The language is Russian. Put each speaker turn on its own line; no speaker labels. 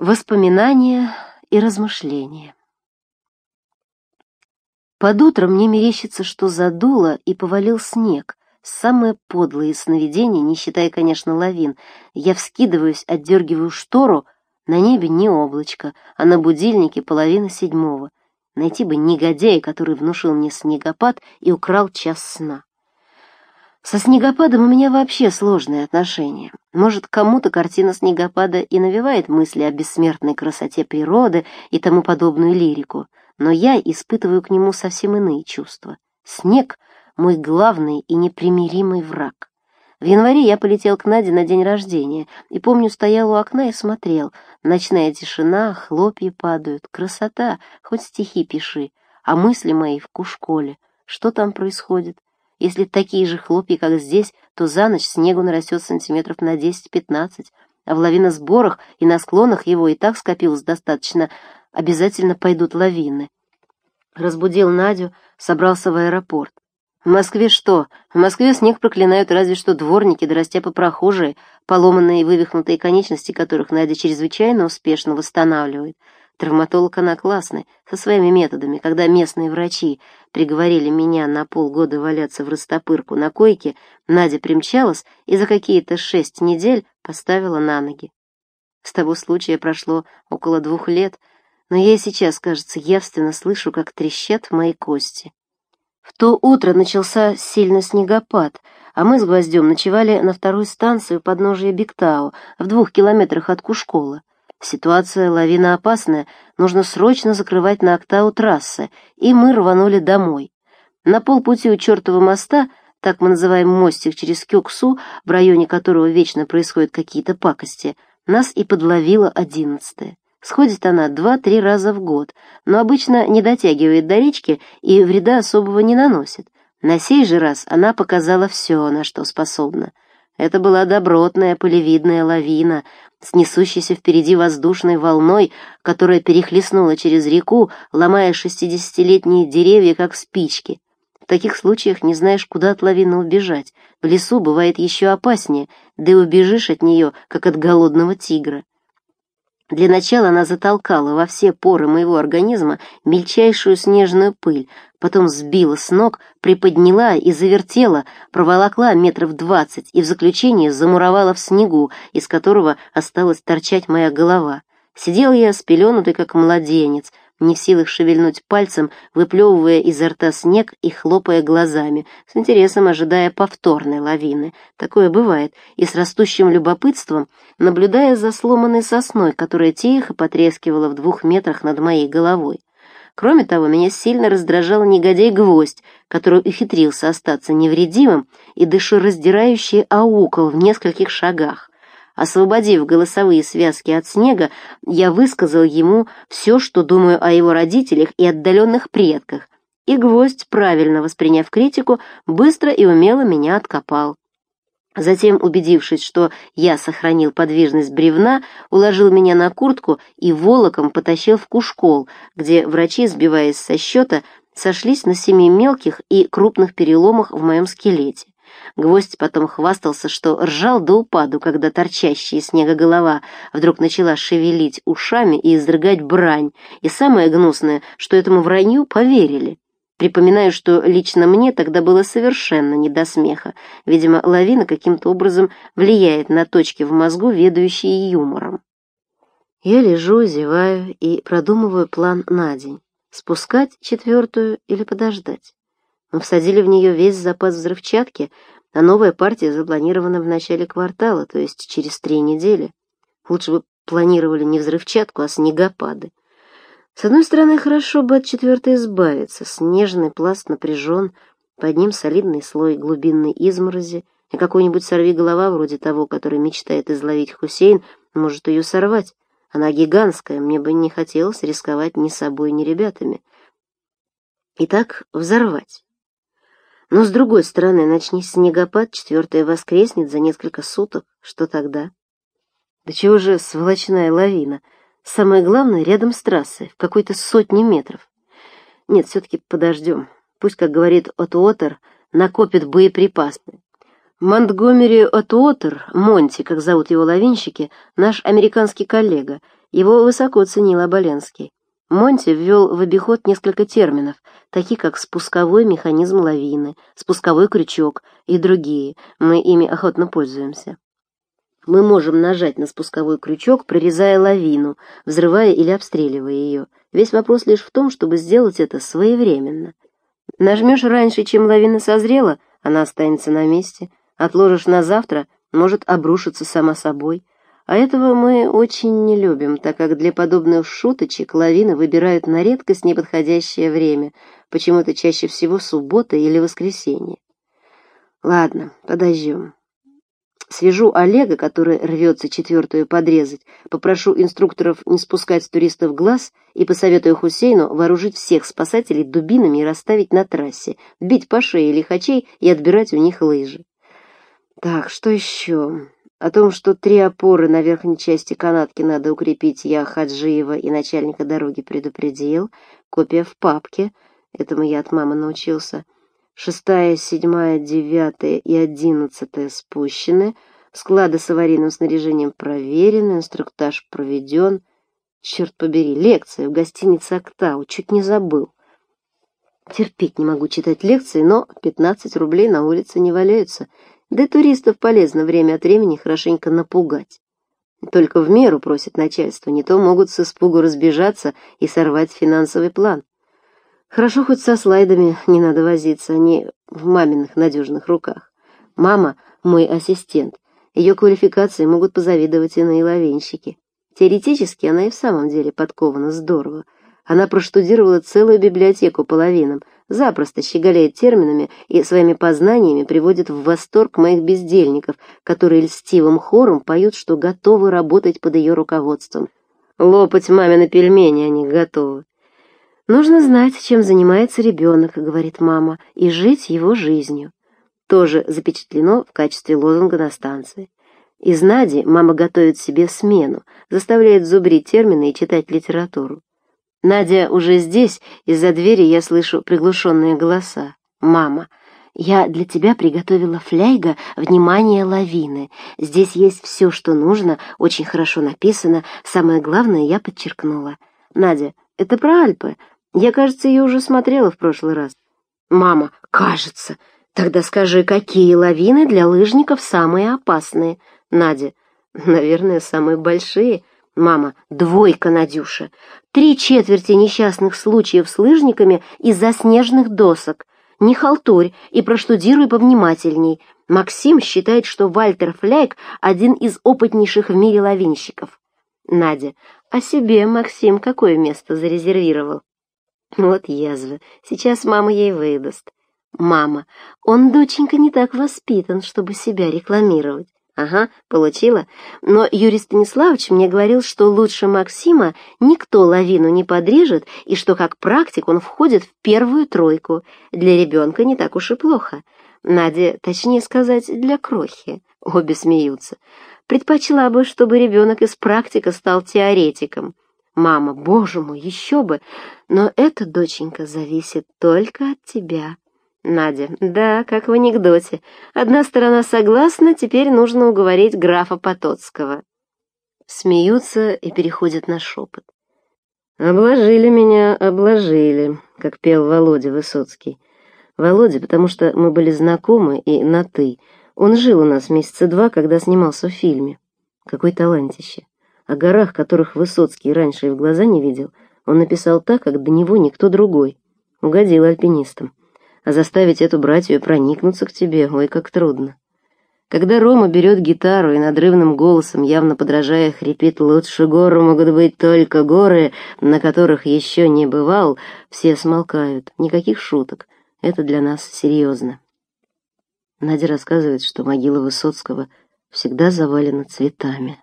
Воспоминания и размышления. Под утро мне мерещится, что задуло и повалил снег. Самое подлое сновидение, не считая, конечно, лавин. Я вскидываюсь, отдергиваю штору, на небе не облачко, а на будильнике половина седьмого. Найти бы негодяя, который внушил мне снегопад и украл час сна. Со снегопадом у меня вообще сложные отношения. Может, кому-то картина снегопада и навевает мысли о бессмертной красоте природы и тому подобную лирику, но я испытываю к нему совсем иные чувства. Снег — мой главный и непримиримый враг. В январе я полетел к Наде на день рождения, и, помню, стоял у окна и смотрел. Ночная тишина, хлопья падают, красота, хоть стихи пиши, а мысли мои в кушколе. Что там происходит? Если такие же хлопья, как здесь, то за ночь снегу нарастет сантиметров на 10-15, а в лавиносборах и на склонах его и так скопилось достаточно, обязательно пойдут лавины. Разбудил Надю, собрался в аэропорт. В Москве что? В Москве снег проклинают разве что дворники, да растяпы прохожие, поломанные и вывихнутые конечности которых Надя чрезвычайно успешно восстанавливает. Травматолог она классный, со своими методами. Когда местные врачи приговорили меня на полгода валяться в растопырку на койке, Надя примчалась и за какие-то шесть недель поставила на ноги. С того случая прошло около двух лет, но я и сейчас, кажется, явственно слышу, как трещат мои кости. В то утро начался сильный снегопад, а мы с Гвоздем ночевали на второй станции у подножия Бектау, в двух километрах от Кушкола. Ситуация лавина опасная, нужно срочно закрывать на Октау трассы, и мы рванули домой. На полпути у чертова моста, так мы называем мостик через Кюксу, в районе которого вечно происходят какие-то пакости, нас и подловила одиннадцатая. Сходит она два-три раза в год, но обычно не дотягивает до речки и вреда особого не наносит. На сей же раз она показала все, на что способна. Это была добротная полевидная лавина, с несущейся впереди воздушной волной, которая перехлестнула через реку, ломая шестидесятилетние деревья, как спички. В таких случаях не знаешь, куда от лавины убежать. В лесу бывает еще опаснее, да и убежишь от нее, как от голодного тигра. Для начала она затолкала во все поры моего организма мельчайшую снежную пыль, потом сбила с ног, приподняла и завертела, проволокла метров двадцать и в заключение замуровала в снегу, из которого осталась торчать моя голова. Сидел я спеленутый, как младенец, не в силах шевельнуть пальцем, выплевывая изо рта снег и хлопая глазами, с интересом ожидая повторной лавины. Такое бывает, и с растущим любопытством, наблюдая за сломанной сосной, которая тихо потрескивала в двух метрах над моей головой. Кроме того, меня сильно раздражал негодяй-гвоздь, который ухитрился остаться невредимым и дышераздирающий аукал в нескольких шагах. Освободив голосовые связки от снега, я высказал ему все, что думаю о его родителях и отдаленных предках, и гвоздь, правильно восприняв критику, быстро и умело меня откопал. Затем, убедившись, что я сохранил подвижность бревна, уложил меня на куртку и волоком потащил в кушкол, где врачи, сбиваясь со счета, сошлись на семи мелких и крупных переломах в моем скелете. Гвоздь потом хвастался, что ржал до упаду, когда торчащая снега голова вдруг начала шевелить ушами и изрыгать брань, и самое гнусное, что этому вранью поверили. Припоминаю, что лично мне тогда было совершенно не до смеха. Видимо, лавина каким-то образом влияет на точки в мозгу, ведущие юмором. Я лежу, зеваю и продумываю план на день. Спускать четвертую или подождать? Мы всадили в нее весь запас взрывчатки, а новая партия запланирована в начале квартала, то есть через три недели. Лучше бы планировали не взрывчатку, а снегопады. С одной стороны, хорошо бы от четвертой избавиться. Снежный пласт напряжен, под ним солидный слой глубинной изморози, и какой-нибудь сорвиголова, вроде того, который мечтает изловить Хусейн, может ее сорвать. Она гигантская, мне бы не хотелось рисковать ни собой, ни ребятами. Итак, взорвать. Но, с другой стороны, начнись снегопад, четвертая воскреснет за несколько суток. Что тогда? Да чего же сволочная лавина? Самое главное, рядом с трассой, в какой-то сотне метров. Нет, все-таки подождем. Пусть, как говорит Отуотер, накопит боеприпасы. Монтгомери Отуотер, Монти, как зовут его лавинщики, наш американский коллега, Его высоко ценил Оболенский. Монти ввел в обиход несколько терминов, такие как спусковой механизм лавины, спусковой крючок и другие. Мы ими охотно пользуемся. Мы можем нажать на спусковой крючок, прорезая лавину, взрывая или обстреливая ее. Весь вопрос лишь в том, чтобы сделать это своевременно. Нажмешь раньше, чем лавина созрела, она останется на месте. Отложишь на завтра, может обрушиться сама собой. А этого мы очень не любим, так как для подобных шуточек лавины выбирают на редкость неподходящее время, почему-то чаще всего суббота или воскресенье. Ладно, подождем. Свяжу Олега, который рвется четвертую подрезать, попрошу инструкторов не спускать с туристов глаз и посоветую Хусейну вооружить всех спасателей дубинами и расставить на трассе, бить по шее лихачей и отбирать у них лыжи. Так, что еще? О том, что три опоры на верхней части канатки надо укрепить, я Хаджиева и начальника дороги предупредил. Копия в папке. Этому я от мамы научился. Шестая, седьмая, девятая и одиннадцатая спущены. Склады с аварийным снаряжением проверены, инструктаж проведен. Черт побери, лекция в гостинице «Октау». Чуть не забыл. Терпеть не могу читать лекции, но 15 рублей на улице не валяются. Да и туристов полезно время от времени хорошенько напугать. Только в меру просит начальство, не то могут с испугу разбежаться и сорвать финансовый план. Хорошо хоть со слайдами не надо возиться, они в маминых надежных руках. Мама — мой ассистент, ее квалификации могут позавидовать и наиловенщики. Теоретически она и в самом деле подкована здорово. Она проштудировала целую библиотеку половинам — запросто щеголяет терминами и своими познаниями приводит в восторг моих бездельников, которые льстивым хором поют, что готовы работать под ее руководством. Лопать мамины пельмени они готовы. Нужно знать, чем занимается ребенок, говорит мама, и жить его жизнью. Тоже запечатлено в качестве лозунга на станции. Из Нади мама готовит себе смену, заставляет зубрить термины и читать литературу. Надя уже здесь, из-за двери я слышу приглушенные голоса. «Мама, я для тебя приготовила фляйга «Внимание, лавины». Здесь есть все, что нужно, очень хорошо написано, самое главное я подчеркнула. Надя, это про Альпы. Я, кажется, ее уже смотрела в прошлый раз. Мама, кажется. Тогда скажи, какие лавины для лыжников самые опасные? Надя, наверное, самые большие — Мама, двойка, Надюша. Три четверти несчастных случаев с лыжниками из-за снежных досок. Не халтурь и проштудируй повнимательней. Максим считает, что Вальтер Фляйк один из опытнейших в мире лавинщиков. Надя, о себе Максим какое место зарезервировал? Вот язва, сейчас мама ей выдаст. Мама, он, доченька, не так воспитан, чтобы себя рекламировать. Ага, получила. Но Юрий Станиславович мне говорил, что лучше Максима никто лавину не подрежет, и что как практик он входит в первую тройку. Для ребенка не так уж и плохо. Надя, точнее сказать, для крохи. Обе смеются. Предпочла бы, чтобы ребенок из практика стал теоретиком. Мама, боже мой, еще бы! Но это, доченька, зависит только от тебя. Надя. Да, как в анекдоте. Одна сторона согласна, теперь нужно уговорить графа Потоцкого. Смеются и переходят на шепот. «Обложили меня, обложили», — как пел Володя Высоцкий. Володя, потому что мы были знакомы и на «ты». Он жил у нас месяца два, когда снимался в фильме. Какой талантище. О горах, которых Высоцкий раньше и в глаза не видел, он написал так, как до него никто другой. Угодил альпинистам а заставить эту братью проникнуться к тебе, ой, как трудно. Когда Рома берет гитару и надрывным голосом, явно подражая, хрипит «Лучше горы могут быть только горы, на которых еще не бывал», все смолкают. Никаких шуток. Это для нас серьезно. Надя рассказывает, что могила Высоцкого всегда завалена цветами.